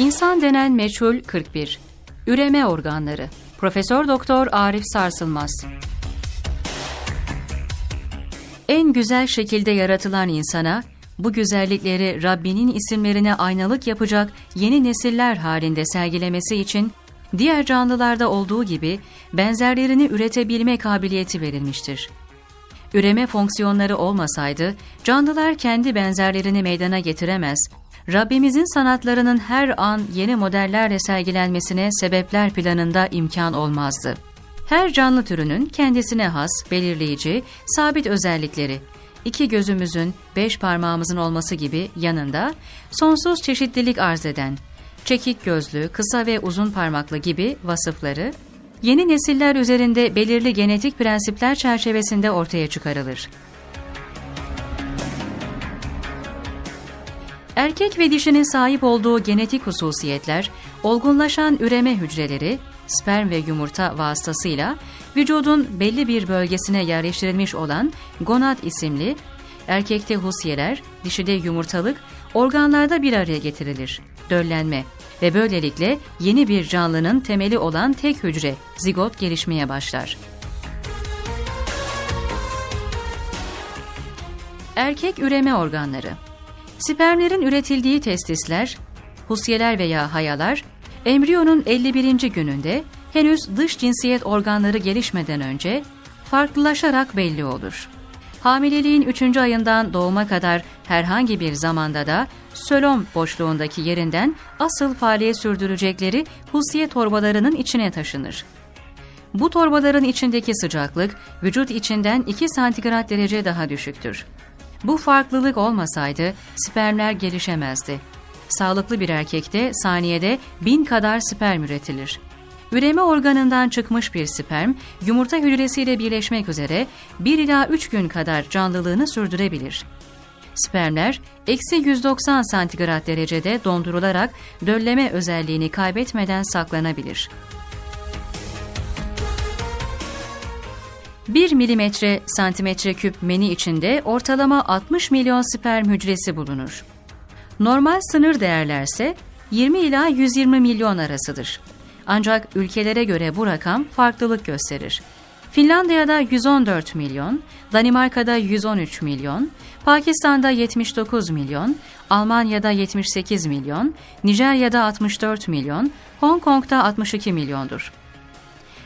İnsan denen meçhul 41. Üreme organları. Profesör Doktor Arif Sarsılmaz. En güzel şekilde yaratılan insana bu güzellikleri Rabbinin isimlerine aynalık yapacak yeni nesiller halinde sergilemesi için diğer canlılarda olduğu gibi benzerlerini üretebilme kabiliyeti verilmiştir. Üreme fonksiyonları olmasaydı canlılar kendi benzerlerini meydana getiremez, Rabbimizin sanatlarının her an yeni modellerle sergilenmesine sebepler planında imkan olmazdı. Her canlı türünün kendisine has, belirleyici, sabit özellikleri, iki gözümüzün, beş parmağımızın olması gibi yanında sonsuz çeşitlilik arz eden, çekik gözlü, kısa ve uzun parmaklı gibi vasıfları, yeni nesiller üzerinde belirli genetik prensipler çerçevesinde ortaya çıkarılır. Erkek ve dişinin sahip olduğu genetik hususiyetler, olgunlaşan üreme hücreleri, sperm ve yumurta vasıtasıyla vücudun belli bir bölgesine yerleştirilmiş olan gonad isimli, erkekte husyeler, dişide yumurtalık, organlarda bir araya getirilir, döllenme ve böylelikle yeni bir canlının temeli olan tek hücre, zigot gelişmeye başlar. Erkek üreme organları Spermlerin üretildiği testisler, husyeler veya hayalar, embriyonun 51. gününde henüz dış cinsiyet organları gelişmeden önce farklılaşarak belli olur. Hamileliğin 3. ayından doğuma kadar herhangi bir zamanda da sölom boşluğundaki yerinden asıl faaliyet sürdürecekleri husiye torbalarının içine taşınır. Bu torbaların içindeki sıcaklık vücut içinden 2 santigrat derece daha düşüktür. Bu farklılık olmasaydı spermler gelişemezdi. Sağlıklı bir erkekte saniyede bin kadar sperm üretilir. Üreme organından çıkmış bir sperm, yumurta hücresiyle birleşmek üzere 1 ila 3 gün kadar canlılığını sürdürebilir. Spermler, eksi 190 santigrat derecede dondurularak dölleme özelliğini kaybetmeden saklanabilir. 1 milimetre santimetre küp meni içinde ortalama 60 milyon sperm hücresi bulunur. Normal sınır değerlerse 20 ila 120 milyon arasıdır. Ancak ülkelere göre bu rakam farklılık gösterir. Finlandiya'da 114 milyon, Danimarka'da 113 milyon, Pakistan'da 79 milyon, Almanya'da 78 milyon, Nijerya'da 64 milyon, Hong Kong'da 62 milyondur.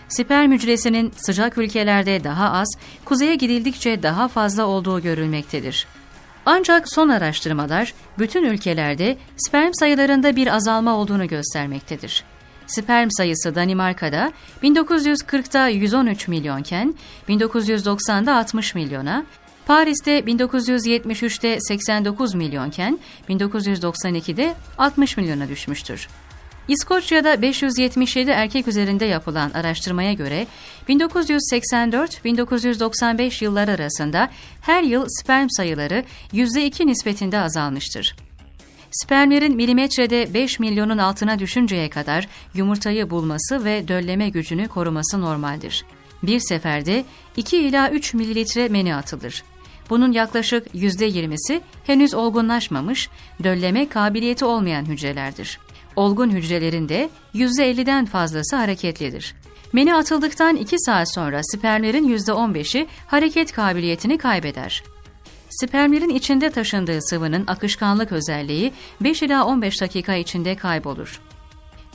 Sperm hücresinin sıcak ülkelerde daha az, kuzeye gidildikçe daha fazla olduğu görülmektedir. Ancak son araştırmalar bütün ülkelerde sperm sayılarında bir azalma olduğunu göstermektedir. Sperm sayısı Danimarka'da 1940'da 113 milyonken 1990'da 60 milyona, Paris'te 1973'te 89 milyonken 1992'de 60 milyona düşmüştür. İskoçya'da 577 erkek üzerinde yapılan araştırmaya göre 1984-1995 yıllar arasında her yıl sperm sayıları %2 nispetinde azalmıştır. Spermlerin milimetrede 5 milyonun altına düşünceye kadar yumurtayı bulması ve dölleme gücünü koruması normaldir. Bir seferde 2 ila 3 mililitre meni atılır. Bunun yaklaşık %20'si henüz olgunlaşmamış, dölleme kabiliyeti olmayan hücrelerdir. Olgun hücrelerin de %50'den fazlası hareketlidir. Meni atıldıktan 2 saat sonra spermlerin %15'i hareket kabiliyetini kaybeder. Spermlerin içinde taşındığı sıvının akışkanlık özelliği 5 ila 15 dakika içinde kaybolur.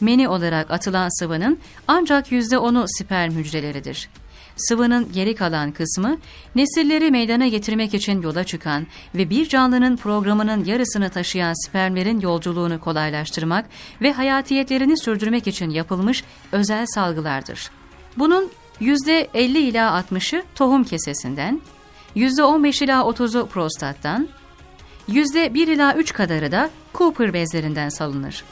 Meni olarak atılan sıvının ancak %10'u sperm hücreleridir. Sıvının geri kalan kısmı nesilleri meydana getirmek için yola çıkan ve bir canlının programının yarısını taşıyan spermlerin yolculuğunu kolaylaştırmak ve hayatiyetlerini sürdürmek için yapılmış özel salgılardır. Bunun %50 ila 60'ı tohum kesesinden, %15 ila 30'u prostattan, %1 ila 3 kadarı da Cooper bezlerinden salınır.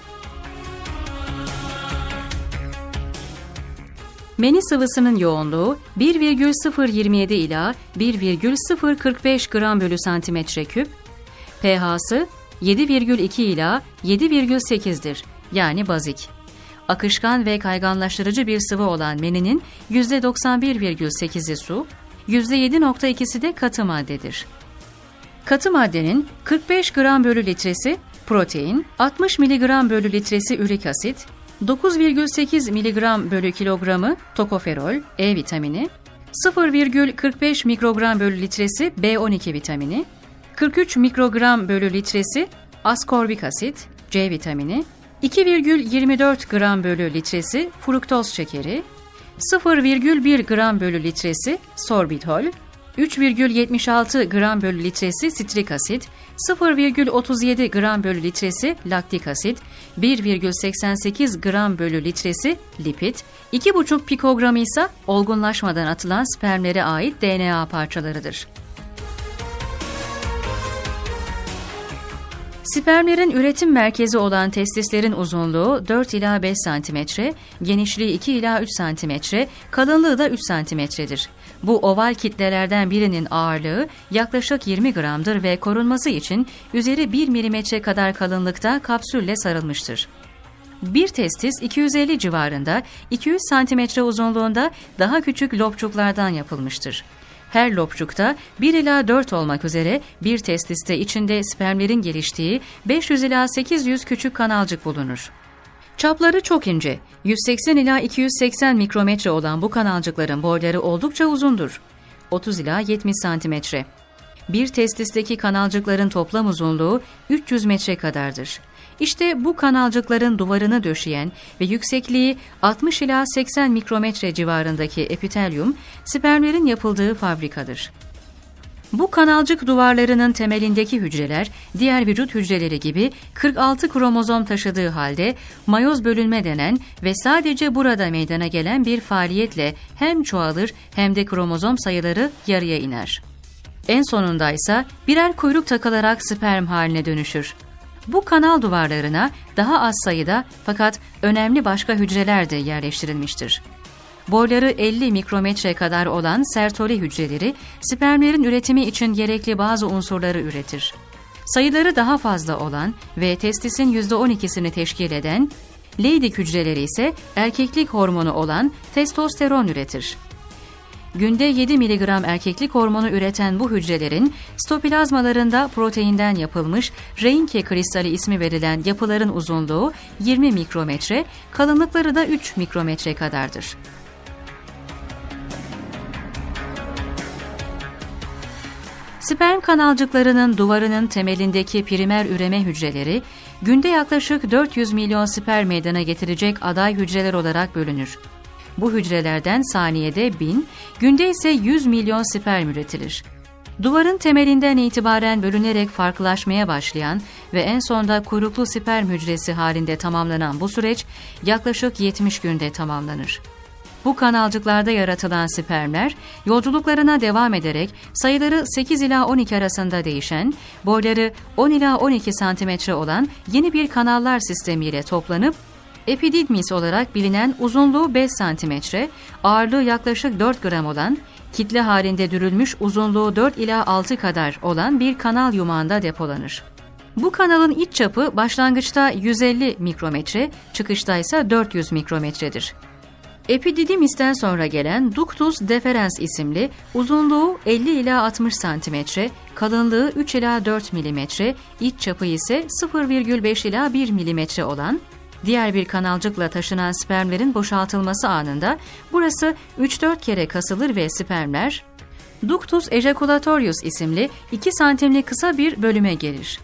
Meni sıvısının yoğunluğu 1,027 ila 1,045 gram bölü santimetre küp, pH'sı 7,2 ila 7,8'dir yani bazik. Akışkan ve kayganlaştırıcı bir sıvı olan meninin %91,8'i su, %7,2'si de katı maddedir. Katı maddenin 45 gram bölü litresi protein, 60 mg bölü litresi ürik asit, 9,8 mg bölü kilogramı tokoferol, E vitamini, 0,45 mikrogram bölü litresi B12 vitamini, 43 mikrogram bölü litresi askorbik asit, C vitamini, 2,24 gram bölü litresi fruktoz şekeri, 0,1 gram bölü litresi sorbitol, 3,76 gram bölü litresi sitrik asit, 0,37 gram bölü litresi laktik asit, 1,88 gram bölü litresi lipid, 2,5 pikogramı ise olgunlaşmadan atılan spermlere ait DNA parçalarıdır. Spermlerin üretim merkezi olan testislerin uzunluğu 4 ila 5 cm, genişliği 2 ila 3 cm, kalınlığı da 3 cm'dir. Bu oval kitlelerden birinin ağırlığı yaklaşık 20 gramdır ve korunması için üzeri 1 mm kadar kalınlıkta kapsülle sarılmıştır. Bir testis 250 civarında, 200 cm uzunluğunda daha küçük lobçuklardan yapılmıştır. Her lobçukta 1 ila 4 olmak üzere bir testiste içinde spermlerin geliştiği 500 ila 800 küçük kanalcık bulunur. Çapları çok ince, 180 ila 280 mikrometre olan bu kanalcıkların boyları oldukça uzundur. 30 ila 70 santimetre. Bir testisteki kanalcıkların toplam uzunluğu 300 metre kadardır. İşte bu kanalcıkların duvarını döşeyen ve yüksekliği 60 ila 80 mikrometre civarındaki epitelyum, spermlerin yapıldığı fabrikadır. Bu kanalcık duvarlarının temelindeki hücreler, diğer vücut hücreleri gibi 46 kromozom taşıdığı halde mayoz bölünme denen ve sadece burada meydana gelen bir faaliyetle hem çoğalır hem de kromozom sayıları yarıya iner. En sonunda ise birer kuyruk takılarak sperm haline dönüşür. Bu kanal duvarlarına daha az sayıda fakat önemli başka hücreler de yerleştirilmiştir. Boyları 50 mikrometre kadar olan sertoli hücreleri spermlerin üretimi için gerekli bazı unsurları üretir. Sayıları daha fazla olan ve testisin %12'sini teşkil eden Leydig hücreleri ise erkeklik hormonu olan testosteron üretir. Günde 7 mg erkeklik hormonu üreten bu hücrelerin stoplazmalarında proteinden yapılmış Reinke kristali ismi verilen yapıların uzunluğu 20 mikrometre, kalınlıkları da 3 mikrometre kadardır. Sperm kanalcıklarının duvarının temelindeki primer üreme hücreleri, günde yaklaşık 400 milyon sperm meydana getirecek aday hücreler olarak bölünür. Bu hücrelerden saniyede 1000, günde ise 100 milyon sperm üretilir. Duvarın temelinden itibaren bölünerek farklılaşmaya başlayan ve en sonda kuyruklu sperm hücresi halinde tamamlanan bu süreç yaklaşık 70 günde tamamlanır. Bu kanalcıklarda yaratılan spermler yolculuklarına devam ederek sayıları 8 ila 12 arasında değişen, boyları 10 ila 12 santimetre olan yeni bir kanallar sistemiyle toplanıp epididmis olarak bilinen uzunluğu 5 santimetre, ağırlığı yaklaşık 4 gram olan, kitle halinde dürülmüş uzunluğu 4 ila 6 kadar olan bir kanal yumağında depolanır. Bu kanalın iç çapı başlangıçta 150 mikrometre, çıkışta ise 400 mikrometredir. Epididimisten sonra gelen ductus deferens isimli uzunluğu 50 ila 60 santimetre, kalınlığı 3 ila 4 milimetre, iç çapı ise 0,5 ila 1 milimetre olan Diğer bir kanalcıkla taşınan spermlerin boşaltılması anında burası 3-4 kere kasılır ve spermler ductus ejaculatorius isimli 2 santimlik kısa bir bölüme gelir.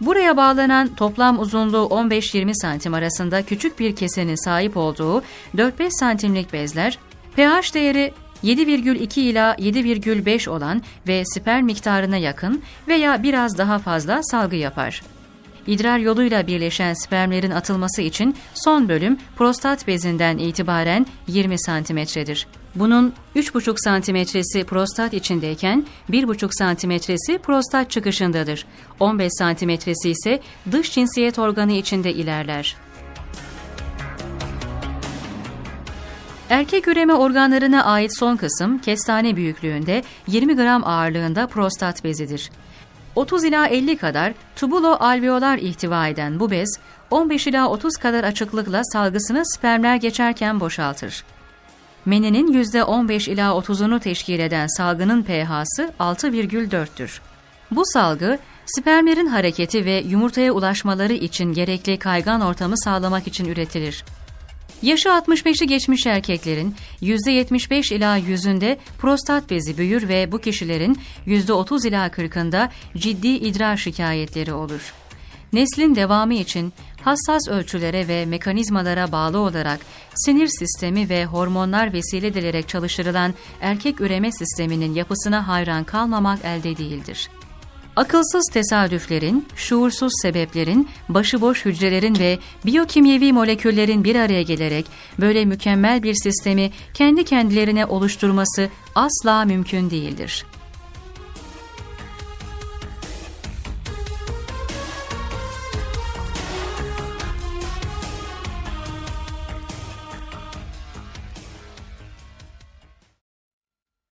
Buraya bağlanan toplam uzunluğu 15-20 santim arasında küçük bir kesenin sahip olduğu 4-5 santimlik bezler, pH değeri 7,2 ila 7,5 olan ve sperm miktarına yakın veya biraz daha fazla salgı yapar. İdrar yoluyla birleşen spermlerin atılması için son bölüm prostat bezinden itibaren 20 santimetredir. Bunun 3,5 santimetresi prostat içindeyken 1,5 santimetresi prostat çıkışındadır. 15 santimetresi ise dış cinsiyet organı içinde ilerler. Erkek üreme organlarına ait son kısım kestane büyüklüğünde 20 gram ağırlığında prostat bezidir. 30 ila 50 kadar tubulo alveolar ihtiva eden bu bez 15 ila 30 kadar açıklıkla salgısını spermler geçerken boşaltır. Meninin %15 ila 30'unu teşkil eden salgının pH'sı 6,4'tür. Bu salgı Spermlerin hareketi ve yumurtaya ulaşmaları için gerekli kaygan ortamı sağlamak için üretilir. Yaşı 65'i geçmiş erkeklerin %75 ila %100'ünde prostat bezi büyür ve bu kişilerin %30 ila 40'ında ciddi idrar şikayetleri olur. Neslin devamı için hassas ölçülere ve mekanizmalara bağlı olarak sinir sistemi ve hormonlar vesile edilerek çalıştırılan erkek üreme sisteminin yapısına hayran kalmamak elde değildir. Akılsız tesadüflerin, şuursuz sebeplerin, başıboş hücrelerin ve biyokimyevi moleküllerin bir araya gelerek böyle mükemmel bir sistemi kendi kendilerine oluşturması asla mümkün değildir.